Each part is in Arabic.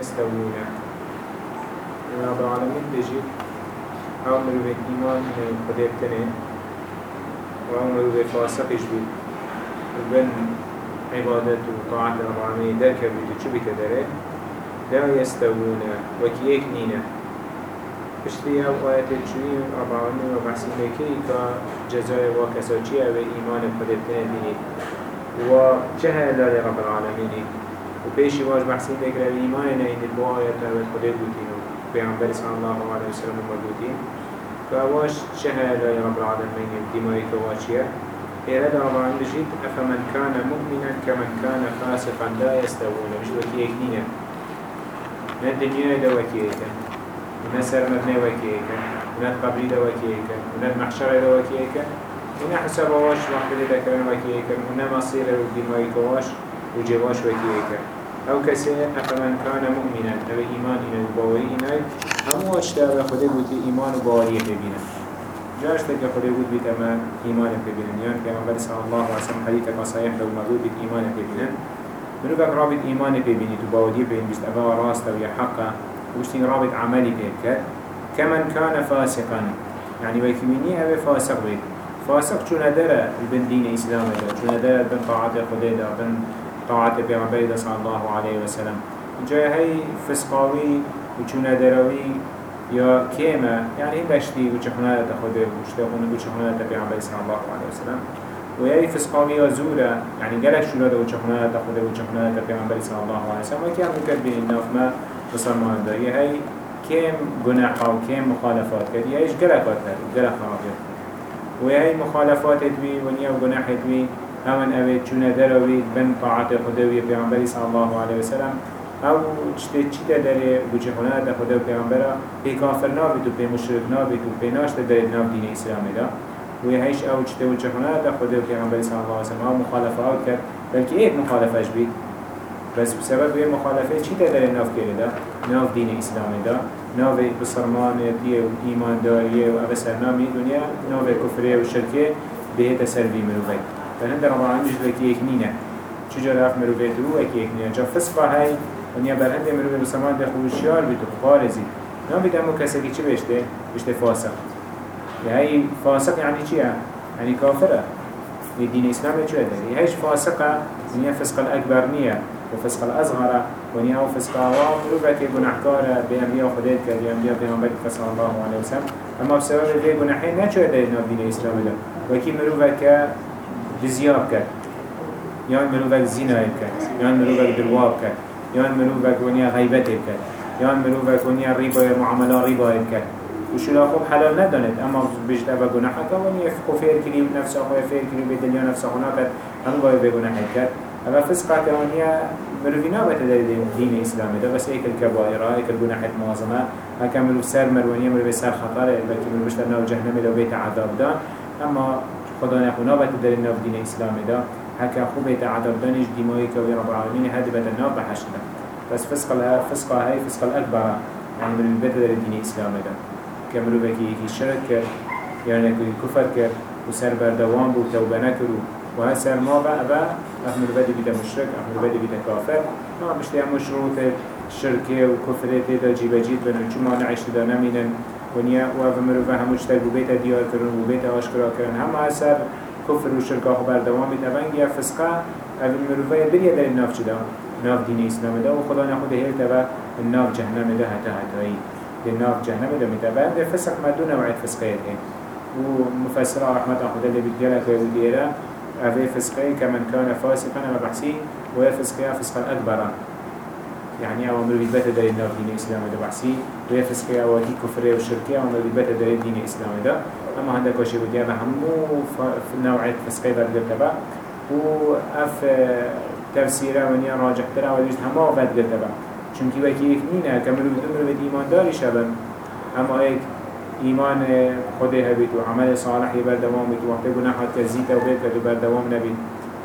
يستوون رب العالمين بيجي. عمر بالإيمان من قدرتنا وعمر بالفاسقش بي وبن عبادة وطاعة رب العالمين درك بيتو شو بتدره لا يستوون وكيك نينا بشتي أو آيات الشوين رب العالمين وبحسين لكي كجزاء وكسوچي أو إيمان قدرتنا ديني وجهل لرب العالمين وبيشي واج بحسين ذكر الإيمان إن البو آيات هذا خده بوتين وبيعنبر صلى الله عليه وسلم مبوتين فواش شهد يا رب العالمين دمائي كواشية إرادة رب العالمين بجيت أفمن كان مؤمنا كمن كان فاسقا لا يستوون مش وكي يكنينا نا الدنيا دا وكي يكن ونا سر مبنى وكي يكن ونا قبري دا وكي يكن ونا المحشر دا وكي يكن ونا حساب واش وقت دا كرن وكي يكن ونا مصير دمائي كواش وجواش وكيك أو كسي افمن كان مؤمنا أو ايمان أنا وباوري أنا همو اشتاق خده بوتي ايمان وباوري ببينا جاش تلك خده بود بيت اما ايمان ببينا يعني پیغمبر صلى الله عليه حديثك صحيح لو مغود بيت ايمان ببينا منو بك رابط ايمان ببيني تباوري ببين بيست ابا راست أو يحقا وشتين رابط عملي بيبك كمن كان فاسقا يعني ويكميني أو فاسق بيت فاسق چون داره؟ بن دين اسلام ده چون داره؟ بن طاعت خدا ده بن طاعت پیغمبر صلی الله علیه و سلم. جای هی فسقاوی و چونه دروی یا کیمه یعنی این دشتی و چخونه تا خود و چخونه و چخونه تا پیغمبر صلی الله علیه و سلم. و یعنی فسقاوی یا زوره یعنی گلک شده و چخونه تا خود و چخونه تا پیغمبر صلی الله علیه و سلم. و که هم کرد بین ناف ما بسرمان داری هی كم جناح أو كم مخالفات كذي إيش جلكات هذي جلك خرابيات وهي مخالفات تبي ونيا وجناح تبي همان اوه چونه دروید بن طاعت خداوی پیامبری صلی الله علیه وسلم او چته چی داره؟ بوچه خونه ده خدا و پیامبرا. پی کافر نابید و پی مشرک نابید و پی ناشت داره ناب دین اسلامی ده و هیچ او چته و چه خونه ده خدا و پیامبری صلی الله علیه وسلم او مخالفه او کرد بلکه ایک مخالفش بید. بس بسبب یه مخالفه چی داره ناف کرده ناف دین اسلامی ده ناف بسرمانیتی و ایمانداریه و ابسرنامی دنیا ناف کفریه و شرکه بهت سلبی مروفید فهند العالمين جد وكي يكنينه چجا رف مروفيت رو وكي يكنينه جا فسقا هاي ونیا بر هنده مروفي مسلمان ده خوشیار بیتو خارزی نام بیدم و کسی که چی بشته؟ بشته فاسق. هاي فاسق يعني چیه؟ يعني كافره الدين الإسلام شو هذا؟ هيش فاسقة ونيا فسق الأكبر نية وفسق الأصغر ونيا أو فسق عوام. ربك جناحكارة بأنبياء خديت كأنبياء بيغمبر صلى الله عليه وسلم أما بسبب ذي جناحين نشو هذا الدين الإسلام ده وكي مروفك دزیاب کرد. یان مروفک زینای کرد. یان مروفک درواب کرد. یان مروفک ونیا غیبت کرد. یان مروفک ونیا ریبا معامله ریبا کرد. وشلا خوب حلال نداند. اما بجد ابا گناح کرد. ونیا فیر کری نفس خواه فیر کری به دنیا نفس خواه کرد هم باید به گناح کرد. اما فسقه ونیا مروفی نابت در دین اسلام. ده بس ایک الكبائر ایک الگناح المعظمه هکا مروف سر مروانیا مروف سر خطر بلکه مروف نو جهنم لو بیت عذاب ده اما خدا نخونا بات در الناف دين اسلام دا. هكا خوبه عدد دانش ديمائي كوي رب العالمين هذا بات الناف بحشد بس فسق لها فسق هاي فسق الأكبر يعني من البيت در الدين الإسلام دا. كملو بكي يكي شرك كر يعني كي كفر كر وسر بردوان بو توبة وها سر ما بقى بقى أحمل بدي بيتا مشرك أحمل بدي بيتا كافر ما مش لها مشروط الشركة وكفرة دا جيبا جيت بنا ما نعيش دا نمينا ونیا و اف مروف هموش تر بو بیت دیار کرن بو بیت آشکرا کرن. هم اثر کفر و شرکا خبر دوام بید اونگی فسقه اف مروفه بریه در ناف چدا ناف دین اسلام ده و خدا نخود هیل تبا ناف جهنم ده حتی حتایی ده ناف جهنم ده متبا ده فسق ما دو نوعیت فسقه ده و مفسر رحمت خدا ده بگره که ودیره أفي فسقه كمن كان فاسقا أما بحسي وهي فسقه فسقا أكبر يعني أو مروي بيت دار النار دين الإسلام ده بحسي ويا فسقيا وكي كفرية وشركية أو مروي بيت دار الدين الإسلام ده. أما هذا كوشي وديا بهمو في نوعية فسقية ده قلت بقى. وأف تفسيرة ونيا راجح ترى وليش هما وفات قلت بقى. چونكي وكي يكنينا كمروي دمروي إيمان داري شبن. أما هيك إيمان خده هبيت وعمل صالح يبردوام بيت وقت جناحات كزيتا وبيت بردوام نبيت.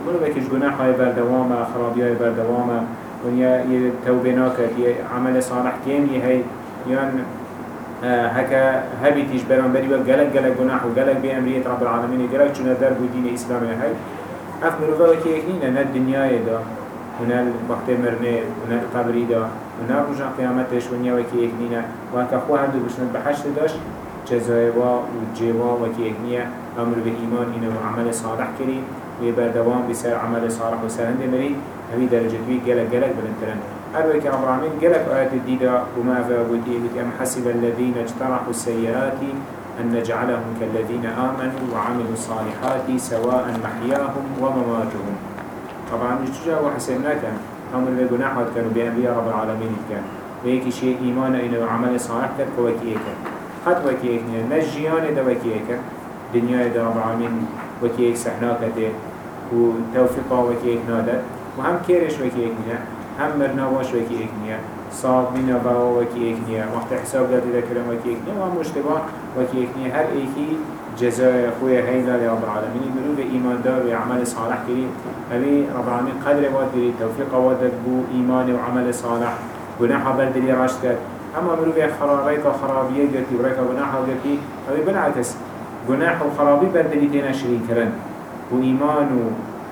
مروي بكيش جناحة يبردوام خرابية يبردوام ونیا یه توبه ناکد یه عمل صالح کمی هی یان هكا هبيتيش بران بري وقالك قالك جناح وقالك بأمرية رب العالمين قالك شنو درب دين إسلام هاي أف مروفا وكي يكنين نا الدنيا دا. هنا الوقت مرنه هنا القبري دا. هنا رجع قيامتش ونيا وكي اكنينا وهكا خو هندو بشنت بحشت داش جزايوا وجيوا وكي اكنيا أمر بإيمان إنه عمل صالح كري ويبردوان بسر عمل صالح وسرند مري هذه درجة بي قلق قلق بلنترن أرويك رب العالمين قلق آيات الديدة وما فأبودي أم حسب الذين اجترحوا السيئات أن نجعلهم كالذين آمنوا وعملوا الصالحات سواء محياهم ومماتهم طبعا جتجا وحسبنا كان هم اللي جناحات كانوا بأنبياء رب العالمين كان ويكي شيء إيمان إنه عمل صالح كان كوكي إيكا حتى وكي إيكا نجيان دا وكي إيكا دنيا دا رب العالمين وكي إيك سحناكته وتوفيقا وكي إيك نادت وهم كيرش وكي إيكنا هم مرناواش وكي إيكنا صاب من باو وكي إيكنا وقت حساب قد ذكرم وكي إيكنا وهم مشتبه وكي إيكنا هر إيكي جزاء خويا هيدا لرب العالمين يقولوا بإيمان دار وعمل صالح كريم أبي رب العالمين قدر واد كريم توفيق واد بو إيمان وعمل صالح. جناح بردلي راشد أما مروي خرابيك وخرابية قلتي وريك جناح قلتي أبي بالعكس جناح وخرابي بردلي تينا شريك كرن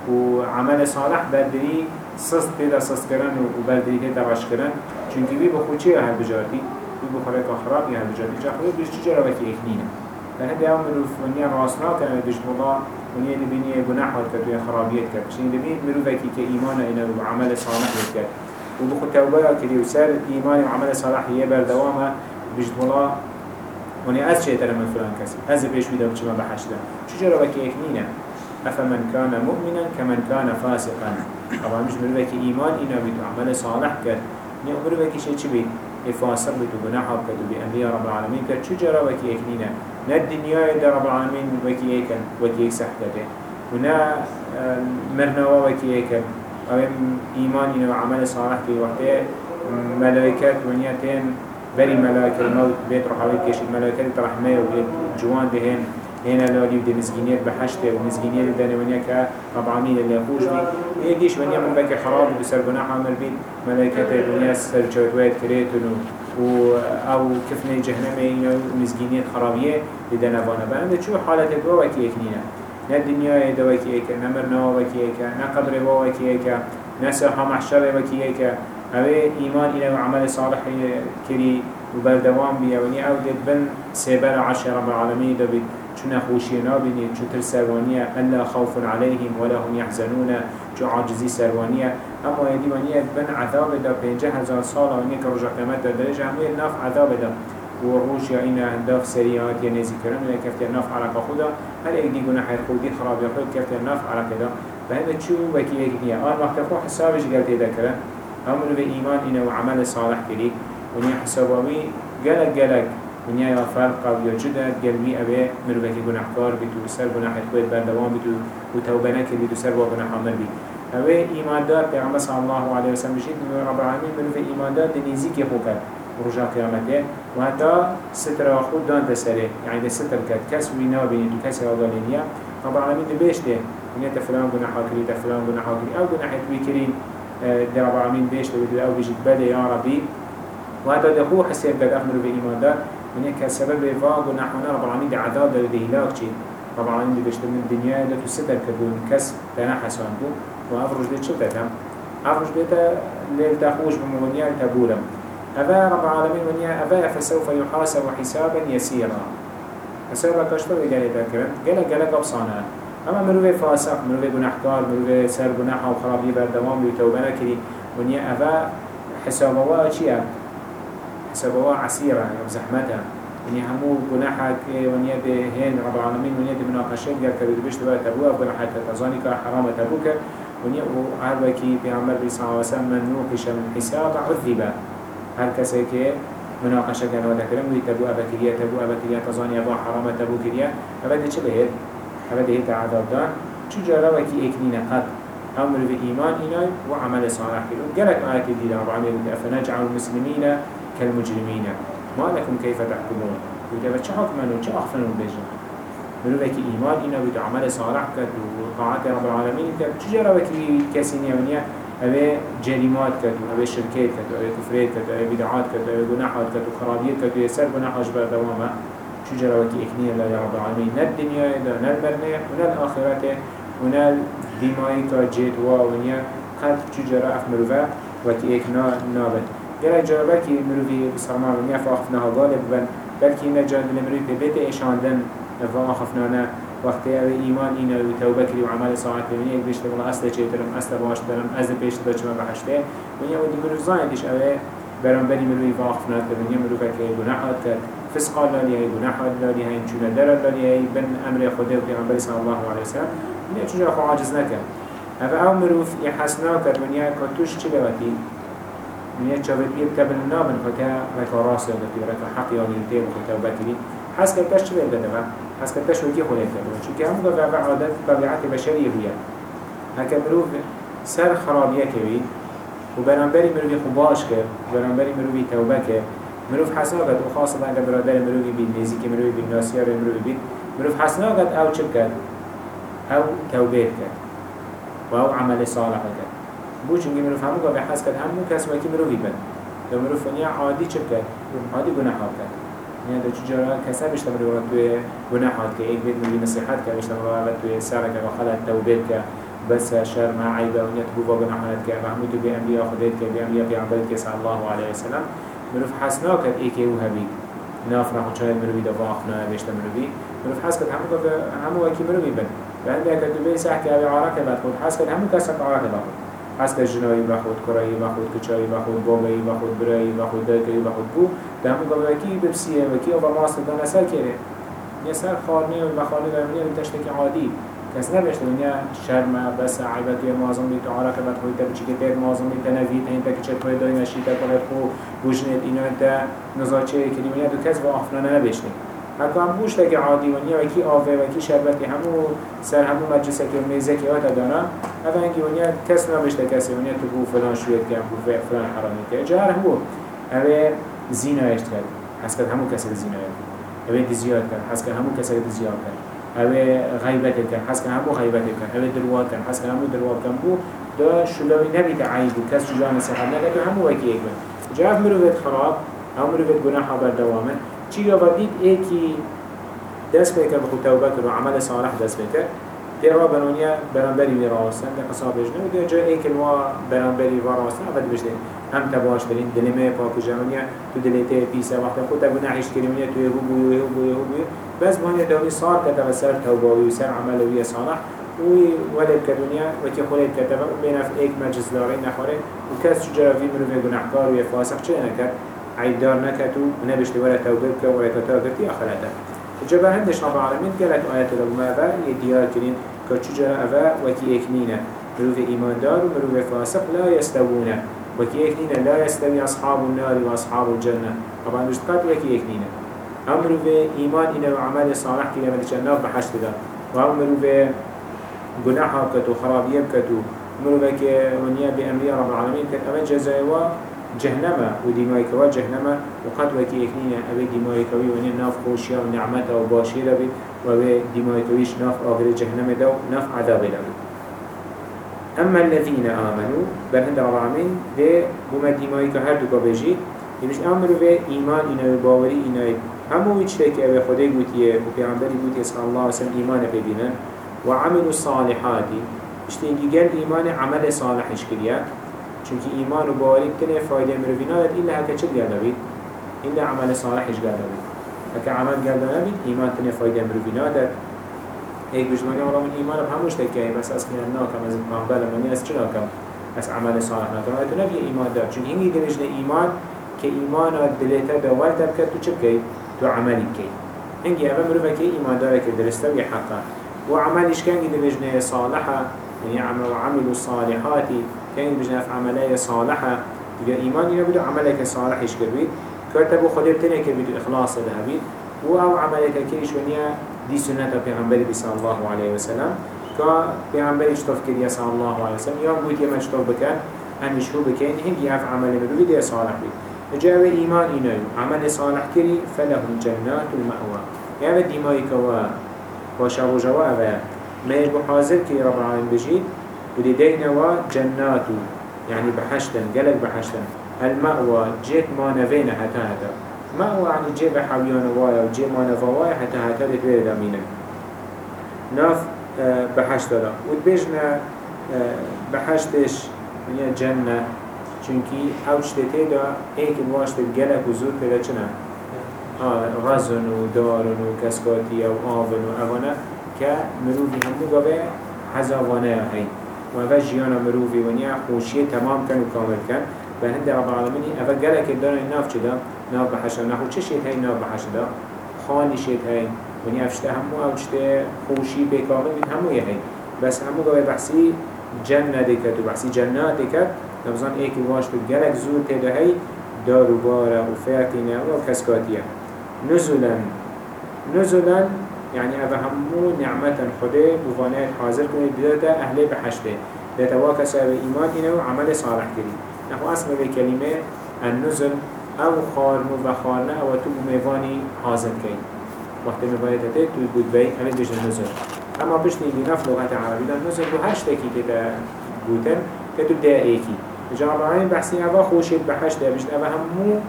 و عمل صالح بردری سست پیدا سست کرن و بردری تیدا دوش کرن چونکه بی بخو چی هر بجاردی بی بخو رکا خراب هر بجاردی چه خود بیش چجا رو بکی اخنینه فهد دوام مروف منیا راست را کنه بیش مضا ونیا لبینی گناح ورد کرد و خرابیت کرد. چنین دبین مروف اکی که ایمان اینا و عمل صالح بود کرد. و بخو توبه که و سر ایمان و عمل صالح یه بردوامه بیش مضا ونیا از چه ترم فلان کسی؟ از پیش بیدم چما بحشدم چجا رو بکی اخنینه أفمن كان مؤمنا كمن كان فاسقا. طبعا مش مروفك إيمان إنه بيتو عمل صالح كت نيا مروفك شيء شبيه إفاسق بيتو جناح وكتو بأنبياء رب العالمين كت شو جرى بك يكنينا؟ نا الدنيا دا رب العالمين وكي ايكن وكي ايك سحكته ونا مرنوا وكي ايكن أو إيمان انو عمل صالح في وقته. ملائكات ونياتين بري ملائكة الموت بيت رحاوي كيش الملائكة وبيت جوان دهن. هنا لالي ودي مزجينيات بحشته ومزجينيات داني كرب العالمين اللي يخوش بي ايديش ونيا من بك حرام بسر جناح عمل بيت ملائكة ونيا سر جوتوات كريتونو. و أو كفنه جهنم اینا مزگینیت خرابیه لده نوانه بنده چو حالت دو وکی اکنینه نه دنیای دو وکی اکن نه مرنا وکی اکن نه قبر و وکی اکن نه ساحة محشر وکی اکن أوه ایمان اینا و عمل صالح کری و بردوام بیا و نی أو بن سیبر عشر رب العالمین دو بید چو نخوشی نابینی چو تر سروانیه؟ الا خوف عليهم ولا هم يحزنون چو عاجزی سروانیه. اما يدي ونيا بن عذاب دا بينجه هزار سال ونيا كرجع قيمت دا درجة همية ناف عذاب دا وروش يا إنا هنداف سريعات يا نزي كرم ويا كفتير ناف على خدا هل ايدي قنا حير خودي خراب يا خود كفتير ناف على كدا فهذا شو وكي يكنيا آن وقت فو حسابش قلت دا كرم همون بإيمان إنا وعمل صالح كري ونيا حسابوي قلق قلق ونيا يا فرق أو يا جدا قلبي أبي مروكي قناحكار بيتو سر قناح خويت بردوان بيتو وتوبنك بيتو سر وقناح عمل بيتو اوه ایمان دار پیغمبر صلی الله علیه و سلم بشید من رب العالمین من في ایمان دار دنیزی که خو کرد. رجا قیامته و حتی ستر خود دان تسره ده ستر کرد. کس وینا بینید و کس آگالینیا رب العالمین ده ده ونیا تفلان گناح کری تفلان گناح کری أو گناح توی کرین. ده رب العالمین بیش ده أو بجید بده یا ربی. و حتی ده خو حسیب قد أخبر بإيمان دار. من يك سبب فاق ونحونا رب العالمين ده عذاب ده هلاك شيء رب العالمين ده بيشتغل من الدنيا ده تستر كدون كس تنا حسان بو. وافرج بيت شو تكم أفرج بيت ليل تخوش بمغنيا تبولم. أفا رب العالمين ونيا أفا فسوف يحاسب حسابا يسيرا. حسابا كشتر قال ذكرن قال قال قبصانا. أما مروي فاسق مروي گناهكار مروي سر گناح أو خرابي بردوام بيتوبنا كري ونيا أفا حسابا چيا؟ حسابا عسيرا يا زحمتها. ونيا همو گناحك ونيا هين رب العالمين ونيا دي مناقشين قال كبير بيشت بقى تبوه بناحة تزاني حرام تبوك. ونيا هر وكي بيعمر بي صلى الله عليه وسلم من نوقش من حساب عذب. هر كسي كي مناقشة كان ودا كرم وي تبو أبا كريا تبو أبا كريا تظاني أبا حرام تبو كريا أبا دي چه بهد أبا دي هيت عذاب دان. چو جارا وكي اكنين قد أمر بإيمان إناي وعمل صالح. كده قالك آيات دي رب العالمين أفنجعل المسلمين كالمجرمين. ما لكم كيف تحكمون؟ وده بچه حكمنون چه أخفنون بجن منو بك إيمان إنا بده عمل صالح كد وطاعة رب العالمين كد تجرى بك كسين يونيا أبي جريمات كد أبي شركات كد أبي كفرات كد أبي بدعات كد أبي جناحات كد وخرابيات كد يسر جناح أجبر دوامة. تجرى بك إكنية لا يا رب العالمين. نا الدنيا دا نا المرنة ونا الآخرة ونا الدمائي كجيت وا ونيا. قد چجرا مروفا وكي ايك نا نابد گره جا بلکی مروفی بسرمان ونیا فاخفناها غالب بن بلکی نجان دل مروفی پی بیت ایشاندن فاخفنانا وقتی أو ایمان اینه و توبه کری و عمل ساعت ببینی یک بیشتر بلا اصل چه ترم اصل باش ترم از پیش تا چما بحشته و دی مروف زایدش اوه برانبری مروفی فاخفنات ببینی مروفه که گناحات کرد. فسقال لالی هی گناحات لالی هی چونه درد لالی هی بن أمر خدا و پیغمبر صلی الله علیه وسلم ونیا چجا خو عاجز نکرد؟ أو أو مروف یحسنا کرد. ونیا کتوش من يجابت بيه بتبن النابن فكا وكا راسي ودكي وركا حقي ونينتين وكا وبكري حس كتاش چه بيبدأ حس كتاش وكي خليت كدوا چونك هم قفع عادات طبيعات بشرية هي هكا مروف سر خرابية كوي وبرانبري مروفي خباش كر وبرانبري مروفي توبة كر مروف حسناقت وخاصة اگر برادر مروفي بيد نزيكي مروفي بيد ناسيار مروفي بيد مروف حسناقت أو چه كر أو توبه كر و عمل صالح كر بو چونگی مروف همو گاوه حس کرد همو کس وکی مروفی بند دو مروف ونیا عادی چه کرد؟ عادی گناه ها کرد. یعنی دو چجارا کسا بشتا مروف توی گناه ها که ایک بید مروفی نصیحت کرد بشتا مروف توی سر که وخلت توبیت کرد بس شر ما عيبه ونيت بوفا جناحات كه محمود بأنبياء خديت كه بأنبياء في عبادك صلى الله عليه وسلم مروف حسنا كد إيكي وهبي نافنا خشايد مروفي دفاع أخنا بيشتا مروفي مروف حس كد همو همو وكي مروفي بن بعد ذلك دبي ساحكي أبي عراك بعد حس كد همو كسك عراك بعد. پس جنایی و خود کرایی و خود کچایی و خود بابایی و خود برایی و خود دایکایی و خود بو. در همون گابه وکی ببسیه وکی و ما اصلا دانه سر کره یه سر خانه و خارنه در منیه بتشت که عادی. کس نبشته منیه شرمه بس عیبت و معظم بیت عرق بد خویت بچی که تیر معظم بیت نوید این تک چه توی دایی نشید تک خو بوشنید اینا ده نزاچه کلی منیه دو کس و آفنانه نبشنید حتی هم بوش تک عادی منیه وکی آوه وکی شربتی همو سر همو مجلسه که میزه که آتا دانا. اوه انگی و نیا کس نبشته کسی و نیا تو بو فلان شوید که بو فلان حرامی که جهر همو اوه زینا اشت کرد حس کرد همو کسی زینا کرد اوه دی زیاد کرد حس کرد همو کسی دی زیاد کرد اوه غیبت کرد حس کرد همو غیبت کرد اوه دروات کرد حس کرد همو دروات کرد بو دا شلوی نبی تعیب و کس جا نصیحت نگه همو وکی ایک بند جاف مروفت خراب هم مروفت گناح بردوامن چی یا ودید ایکی دست بکر بخود توبه کرد و عمل صالح دست بکر تیرا بنونیا برانبری وی راستن ده قصاب بجنه و ده جا ایک الوا برانبری و راستن اول بجنه هم تباش برین دلمه پاک جمعونیا تو دلیته پیسه وقت خود تا گناهش کریمونیا تو یهو بو یهو بو یهو بو بس بانیا دوی صار کتا و سر توبه و سر عمل وی صالح وی ولد کدنیا و که خولد کتا و بین اف ایک مجلس داری نخوره و کس چجا منو في گناهکار و فاسق چه نکرد عيدار نكتو ونبشت ولا توبك ولا تتاكرتي آخرته جبا هندش رب العالمين قالت لما أبا يديار كرين كتشجر أبا وكي إكنينة مروف إيمان دار ومروف فاسق لا يستوون وكي إكنينة لا يستوي أصحاب النار وأصحاب الجنة. طبعا مش تقات وكي إكنينة أمروف إيمان إنه وعمل صالح كي لما تجنب بحشت ده وأمروف جناحه كتو خرابيه كتو مروف كي ونيا بأمرية رب العالمين كت أما جزاء جهنم و ديماي كوا جهنم وقد وكي اكنين ابي ديماي كوي وني ناف خوشيا و نعمتا و باشيرا بي و ابي ديماي كويش ناف آخر جهنم دو ناف عذاب دو أما الذين آمنوا برهند العالمين ده بما ديماي كهر دو بجي يبش امرو به ايمان اينا باوري اينا همو يشتك ابي خده قوتيه و پیغمبری قوتيه صلى الله عليه وسلم ايمان ببينن وعملوا الصالحات. اشتنجي قال ايمان عمل صالح اشكريا چونك إيمان و باوري كنه فايدة مروفي نادت إلا هكا چل قرده بيت إلا عمل صالحش قرده هكا عمل قرده نبيت إيمان تنه فايدة مروفي نادت هيك بجمعني والله من إيمان بهموش تكيه بس أسكن الناكم از مقبل مني أس چناكم أس عمل صالح ناكم هتو نبي إيمان دار. چون هنگي دمجن إيمان كإيمان دلتا دول تبكت تو چبكي تو عملي بكي هنگي أما مروفا كي إيمان دارك درسته ويحقا وعملش كان دمجن صالحة يعني عملوا الصالحات كان بجنا في عملية صالحة. تجا إيمان إنه بدو عملك صالح إيش كربيت كرتبو خدير تاني كربيت إخلاص ده بيت وأو عملك كيش ونيا دي سنة بيغمبر صلى الله عليه وسلم. كا بيغمبر اشتف كريا صلى الله عليه وسلم. يوم قلت يما اشتف بكان هم يشهو بكين هنجي أف عمل بدو بدي صالح بيت جاء إيمان إنه عمل صالح كري فلهم جنات المأوى. يعني ديماي كوا وشابو جواب ما يجب حاضر كي رب العالمين بجيد ودي دينوا جنات يعني بحشتن قلق بحشتن. المأوى جيت ما نفين حتى هذا؟ مأوى يعني جي بحويان وايا وجي ما نفوايا حتى هذا لتوير دامينا ناف آه، بحشت دا ودبجنا آه، بحشتش ونیا جنة. چونکی أو چته دا ایک واشت گلک و زود پیدا چنه غزن و دارن و کسکاتی و آون و اوانه که مروفی همو گاوه حزاوانه هی و اوه جیان مروفی ونیا خوشی تمام کن و کامل کن. به هند رب العالمینی اوه گلک دارن ناف چه دا ناف بحشا نخو چه شید ناف بحشا دا؟ خانی شید هی ونیا افشته همو او چته خوشی بکامل بید همو یه بس همو گاوه بحثی جنة دكت و بحثی جنات دكت نبزان ایک واش بید گلک زور تیده هی دار و بارا و فاكنة و کسکاتیه. نزلا نزلا يعني أبا همو نعمة خده بفانات حاضر كنه بداتا أهل بحشته داتا واكسا بإيمان إنه عمل صالح نخو اسم به کلمه النزل او خارمو و خارنه او تو میوانی حاضر کن. وقتی میوانی ات توی بود بی همه بجن نزل. اما پشت دی نف لغت عربی. دار نزل دو هشت اکی که در بودن که تو ده ایکی جامعه بحثی اوا خوشید به هشت ده و اوا همو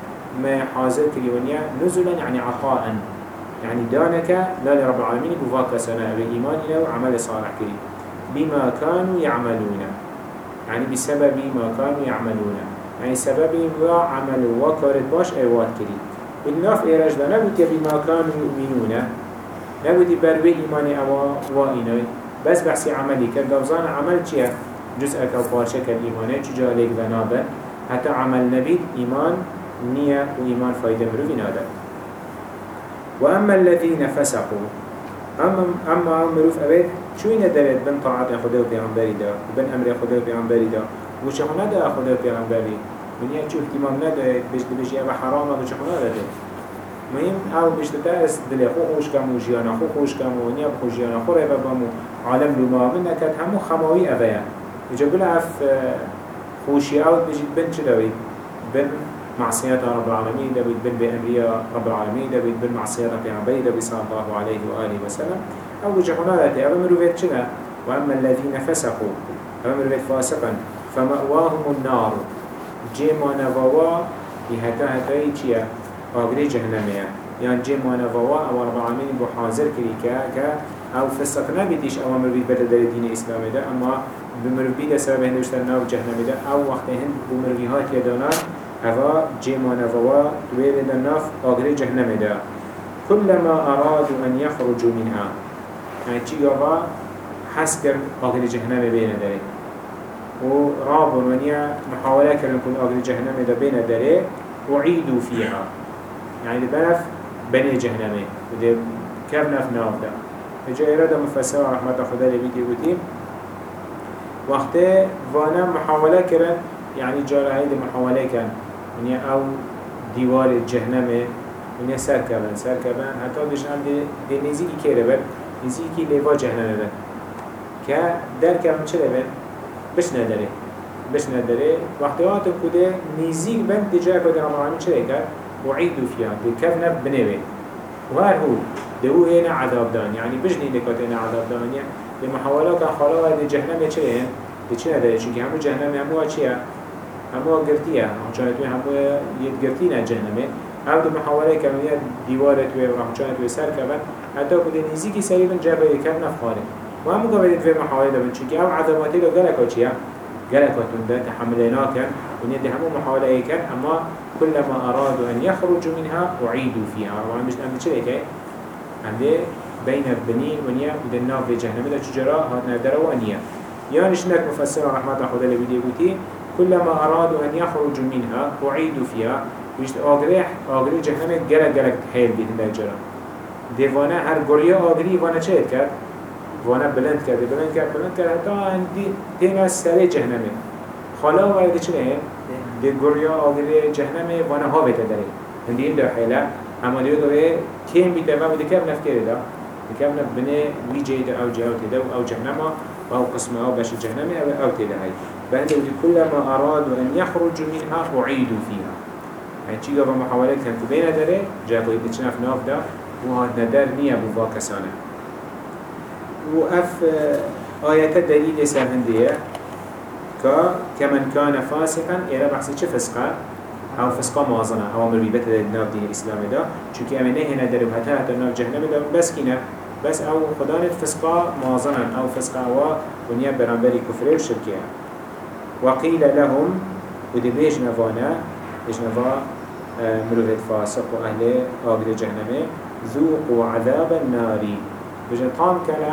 ما حاضر كليونيا نزلا يعني یعنی عطاء لال یعنی دانك لا لرب العالمين بواك ایمان بإيمان و عمل صالح كريم بما کانو یعملونه يعني بسبب ما كانوا يعملون. يعني سبب ما عملوا وكارت باش ايوات كريم الناف ايراج ده نبوت بما كانوا يؤمنون نبوت بروي إيماني أوا وائناي بس بحسي عملي كالقوزان عمل چيه جزءك أو بارشك الإيماني چجا ليك بنابا حتى عمل نبيد إيمان نية وإيمان فايدة مروفين هذا وأما الذين فسقوا. أما أما مروف أبيت شو ندرت بن طاعة خدا وبيعنبري دا؟ وبن أمر خدا وبيعنبري دا؟ وشحنا دا خدا وبيعنبري من يه شو اهتمام ندارت بيش بيجي أبا حرامة وشحنا دا مهم أو بيش تدرس دل خو خوش كم وجيانا خو خوش كم ونيا خو جيانا خو ريبا بامو. عالم لما نكت همو خماوي أبيا يجب أف خوشي أو بيجي بن شدوي بن معصية رب العالمين ده بيتبن بأمرية رب العالمين ده بيتبن رب العالمين ده صلى الله عليه وآله وسلم. أو جهنا لدي أما مروفيت شنا وأما الذين فسقوا أما مروفيت فاسقا فمأواهم النار. جيما نفوا بهتا هتاي چيا آقري جهنمية. يعني جيما نفوا أو رب العالمين بو حاضر كري كا كا. أو فسق نبيتش أو مروفيت دار دين إسلام ده أما بمروفيت سبب هندوشتر ناو جهنم أو وقت هند بمروفيهات يدانان هوا جيما نفوا تويل دا نف آقري جهنم دا كلما أرادوا أن يخرجوا منها. يعني چي قابا حسكر آقري جهنم بين داري و رابون ونيا محاولة كرن كن جهنم دا بين داري وعيدوا فيها يعني بنف بني جهنم ودي كم نف ناف دا. جاء إرادة مفسرة رحمة خدا لبيتي قتيم وقت وأنا محاولة كرن يعني جارة هيدي محاولة كان ونیا أو دیوار جهنمه ونیا سر کبن سر کبن حتی دشن دی, دی نزیکی که رو نزیکی لیوا جهنمه بن که در کبن چه رو بش نداره بش نداره وقتی هاتو کده نزیک بن دی جای کده امرانی چه کرد وعیدو فيها دي كفنا بنوي وهر هو دو هنا عذاب دان يعني بجني لكات هنا عذاب دان يعني لمحاولات خلاص دي جهنم چه هن دي چه نداره چونكي همو جهنم همو چيه همه گرتیه چون توی همه یه گرتی نه هم دو محاوله کردن یه دیواره توی رحمچان توی سر کردن حتی کده نیزی که سری من جبه نفخاره و همه که توی محاوله دارن چونکه هم عظماتی رو گلکا چیه گلکاتون ده تحمل ناکن و همه محاوله کن اما كلما أرادوا أن يخرجوا منها أعيدوا فيها وأنا مش أمد كي أمد بين البنين ونيا ودنا في جهنم ده شجرة هات ندرة ونيا شنك مفسر رحمة الله خدا اللي كلما أرادوا أن يخرجوا منها أعيدوا فيها. ويشت آغري آغري جهنم جلق حيل بيت الجرا ديوانا هر قرية آغري وأنا چهت كد وأنا بلند كد بلند كد بلند كد حتى عندي تينا سر جهنم خلا وارد چنه دي قرية آغري جهنم وأنا ها بيت داري عندي این دو حيلة اما ديو دوه كيم بيت ما بدي كم نفكر ده كم نف بني ويجي ده أو جهوت ده أو جهنم أو قسم أو باش جهنم أو أو تده هاي فهذا كلما أرادوا أن يخرجوا منها أعيدوا فيها. يعني چی گفت؟ محاولت کن تو بین داره جاکوی بچنف ناف دا و ندر نیه بوا کسانه و اف آیت دلیل سهندیه که كمن كان فاسقا إلى بحث چه فسقه؟ أو فسقه موازنه أو أمر بيبت ناف دين الإسلام دا. چونك امنه هنا درو حتى حتى ناف جهنم دا بس كنا بس أو خدانت فسقه موازنه أو فسقه و ونيا برانبري كفره و وقيل لهم ودي بيج نفانا بيج نفا آه، مروفة فاسق وأهل آقل جهنمي ذوقوا عذاب النار. بيجن طام كان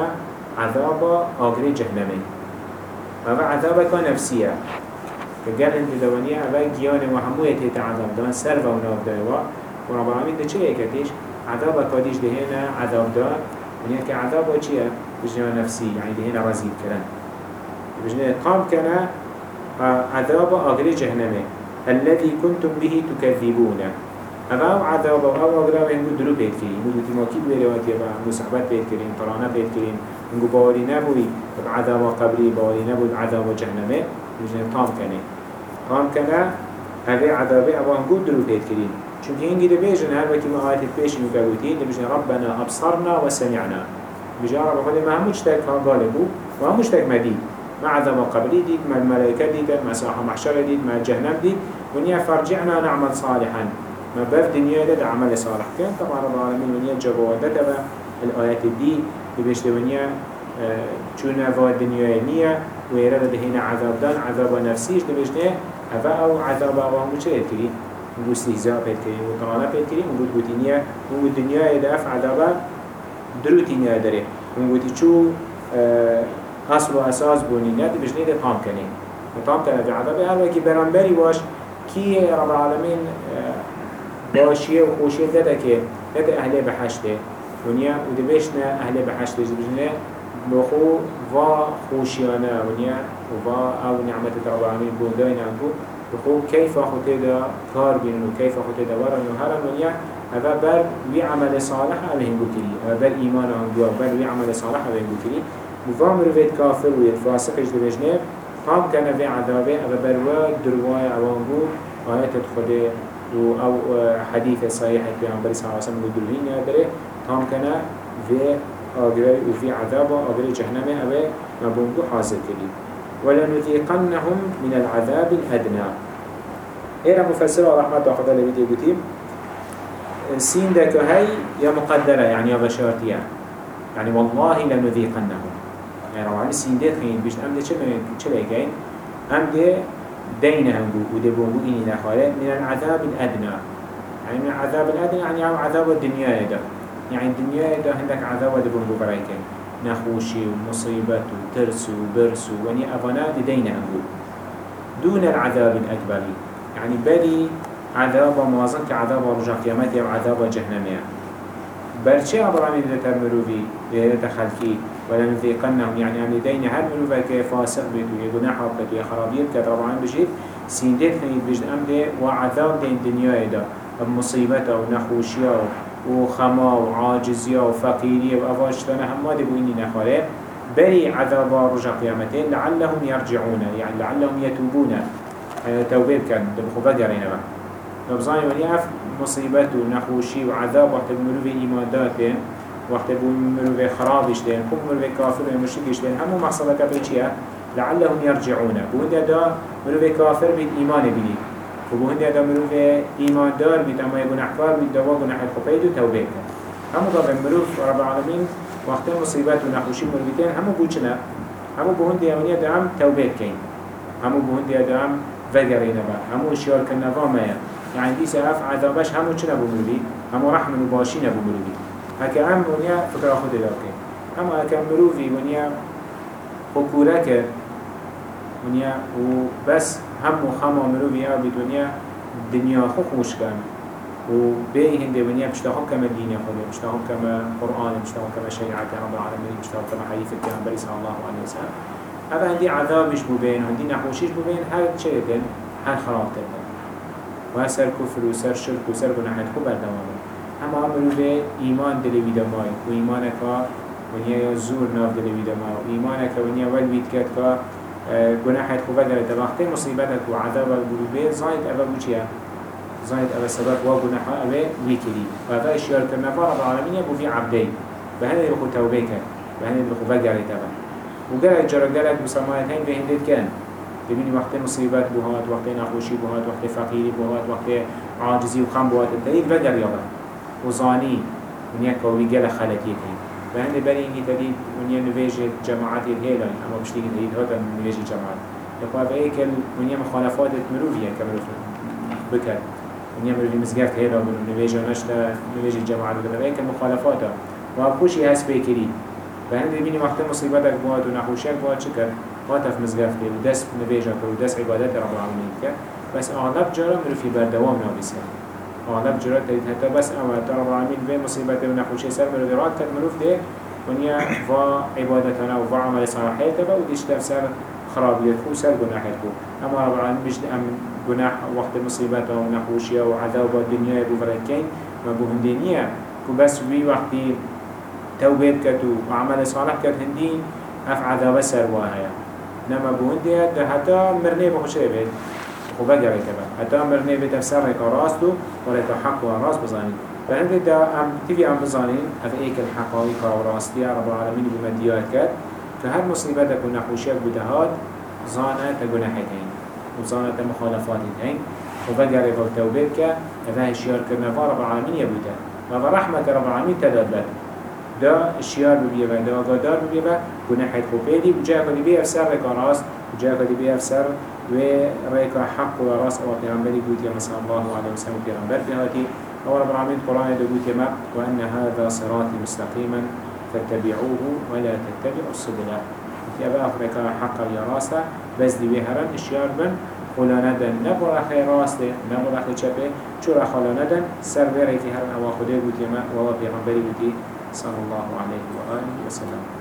عذاب آقل جهنمي هذا عذابك نفسية. فقال انت دوانية أبا جيان وحموية تتعذب دان سرفا وناف دايوا ورب العالمين ده چه يكتش عذابك وديش دهنا عذاب دار ونيا كعذاب وچيه بجنة نفسي يعني دهنا رزيل كرن. بجنة قام كان عذاب أغري جهنمي الذي كنتم به تكذبون. أما عذاب أو أغراب هنگو درو بيت كرين هنگو تماكي بلوات يبا هنگو صحبت بيت طرانة بيت هنگو باوري نبوي عذاب قبري باوري نبوي عذاب جهنمي بجنة طام كان طام كان هذا عذاب أو هنگو درو بيت كرين چونك هنگي ده بيجن هل وكي ما آيات البيش مكاوتين ده بجنة ربنا أبصرنا وسمعنا رب خده ما هموش تاك غالبو وهموش تاك مديد ما عذاب قبري ديد ما الملائكة ديد ما ساحة محشرة ديد ما جهنم ديد ونيا فرجعنا نعمل صالحا. ما بف دنيا ده عمل صالح كان طبعا رب العالمين ونيا جبوا ده الآيات دي بيشت ونيا چون آه، فا دنيا نية ويرد هنا عذاب دان عذاب نفسيش ده بيشت هفا أو عذاب اوامو چه يتكري نقول استهزاء بيتكري وطرانة بيتكري ونقول بوتينيا ونقول دنيا يدف عذاب دروتينيا داره. ونقول تشو آه، اصل و اساس بونی. نه بجنه ده تام کنی. تام کنه في عذاب هر وکی برانبری باش کی رب العالمین باشیه و خوشیه ده که ده اهل بحشته ونیا و ده بشنه اهل بحشته بجنه. بخو و خوشیانه ونیا و او نعمت رب العالمین بودای نبو بخو كيف خطيدا كار بين وكيف خطيدا ورن وهرن ونيا هذا بر وي عمل صالح عليه قلتلي هذا بر إيمان هم دوا بر وي عمل صالح عليه قلتلي وفا مروفيت كافر ويت فاسقش دبجنه قام كان في عذابه أبا بروا درواي عوانبو آيات الخده أو حديث صحيح في عمبر صلى الله عليه وسلم دلوين يادره قام كان في آقري وفي عذابه آقري جهنمه أبا مبونغو حاصل كلي ولنذيقنهم من العذاب الأدنى. إيرا مفسرة رحمة الله لبيتي قتيب سين دك هاي يا مقدرة يعني يا بشارتية يعني والله لنذيقنهم. يعني رواني سيندات خين بيشت أم ده چه بيكين أم ده دين هنگو وده بونگو إني نخاله من العذاب الأدنى. يعني من العذاب الأدنى يعني عذاب الدنيا ده يعني الدنيا ده عندك عذاب ده بونگو برايكين نخوشي ومصيبة وترس وبرس وني أفنا دين هنگو دون العذاب الأكبر يعني بلي عذاب موازن كعذاب رجع قيامتي وعذاب جهنمية برشي أبرامي ده تمروفي ده تخلقي ولنذيقنهم يعني أن دين هر مروفة كفاسق بيت ويقناح بيت ويخرابيت كطبعا بجيت؟ سيندت خنيد بجد أمده وعذاب دين دنيا دا بمصيبته ونخوشيه وخما وعاجزيه وفقيريه وأفاشتنا هم دي بويني نخاله بري عذاب رجع قيامتين. لعلهم يرجعون. يعني لعلهم يتوبون. يعني توبيب كان. دبخوفة قرينا بقى نبزاني وليأف مصيبته ونخوشي وعذاب. وقت المروفة إيمان داتين وقت بو مروفي خرابش دين خب مروفي كافر ومشركش دين همو محصلة كبيرشيا لعلهم يرجعون بو هنده دا مروفي كافر بيت إيمان بني وبو هنده دا مروفي إيمان دار بيت أما يقول أحفار بيت دوا قناح الخفيد وتوبيك همو دا مروف رب العالمين وقت مصيبات ونحوشي مروفيتين همو بو چنا همو بو هنده يمنية دا هم توبيك كين همو بو هنده دا هم فقرين با. همو اشيار كنفا مايا يعني دي سعف عذابش همو چنا بو مروفي همو رحم بو مروفي هكا هم ونيا فكرة خود داكي اما هكا مروفي ونيا خكورك ونيا وبس هم وخما مروفي أو بدنيا دنيا خو خوش كان و بيه هنده ونيا بشتاهم كما دين خود بشتاهم كما قرآن بشتاهم كما شريعة رب العالمين بشتاهم كما حديث الكلام صلى الله عليه وسلم. هذا عندي عذابش ببين عندي نحوشيش ببين هل شيء هل خراب تبين وسر كفر وسر شرك وسر بنحن خبر دوامه اما عملو به ایمان دل ویدا مای. و ایمان که ونیا یا زور ناف دل ویدا مای. و ایمان که ونیا ول وید کد که آه، گناحت خوبه داره تبخته مصیبتت و عذاب بلو به زاید اوه بو چیه؟ زاید اوه سبب و گناح اوه ویکلی و اوه اشیار کرنا فرب العالمین بو في عبدی. به هنه بخو توبه کن به هنه بخو بگره تبا و گره جرا گره بسامایت هین به هندید کن. ببینی وقت مصیبت بوهات وقت نخوشی بوهات وقت فقیری بوهات وقت عاجزی و خم بوهات انتهید بگر یابد وزاني ونيا كوي جل خلقيه هين فهند بري إني تدي ونيا نبيج جماعات الهيلا أما بشتيجي تدي هذا نبيج جماعات يقول بأيكل ونيا مخالفات مروفية كمروف بكر ونيا مروفي مزقفت هيدا بنو نواجه نشتا نواجه الجماعة بكر بأيكل مخالفاته وابخوشي هس بيكري فهندي بيني وقت مصيبتك بواد ونحوشك بواد شكر هاتف مزقفت ودس نواجه ودس عبادات رب العالمين كر بس أغلب جرى مروفي بردوام نابسه أغلب جرى تريد حتى بس أما رب العالمين بين مصيبته ونحوشه سر مروفي رات كد مروف ده ونيا فا عبادتنا وفا عمل صالحيته وديش تفسر خرابيت خو سر گناحت خو اما رب العالمين بجد ام گناح وقت مصيبت و نخوشية و عذاب الدنيا بو فركين ما بو هندينية كو بس وي وقتي توبيت كتو وعمل صالح كت هندين اف عذاب سر واهيا نما بو هندية ده حتى مرني بخوش بيت خو بقى كبا حتى مرني بيت أفسر ريكا راستو وريكا حق وراس بزاني فهندي دا ام تيجي أم بزانين اف إيك الحقائق وراستيا رب العالمين بمديات كت فهر مصيبتك ونحوشيك بدهات زانة تجناحتين وزانة مخالفاتين وبدأ رفع التوبيت كا هذا الشيار كرنا رب العالمين يبوتا هذا رحمة رب العالمين تدبت دا الشيار ببيبا دا غدار ببيبا جناحت خوبيدي وجاء قد بيه أفسر ركا راس وجاء قد بيه أفسر وريكا حق وراس أو بيغمبري قوتي صلى الله عليه وسلم بيغمبر في هاتي أو رب العالمين قرآن دا ما؟ وأن هذا صراطي مستقيما فاتبعوه ولا تتبعوا السبل. يبقى أفريقا حقا يا راسا بس دي بهرن إشيار بن. خلا ندن نبرا خير راسته نبرا خير شبه چورا خلا ندن سر بيري في هرن خده بوتي ما؟ ووا بيغنبري بوتي صلى الله عليه وآله وسلم.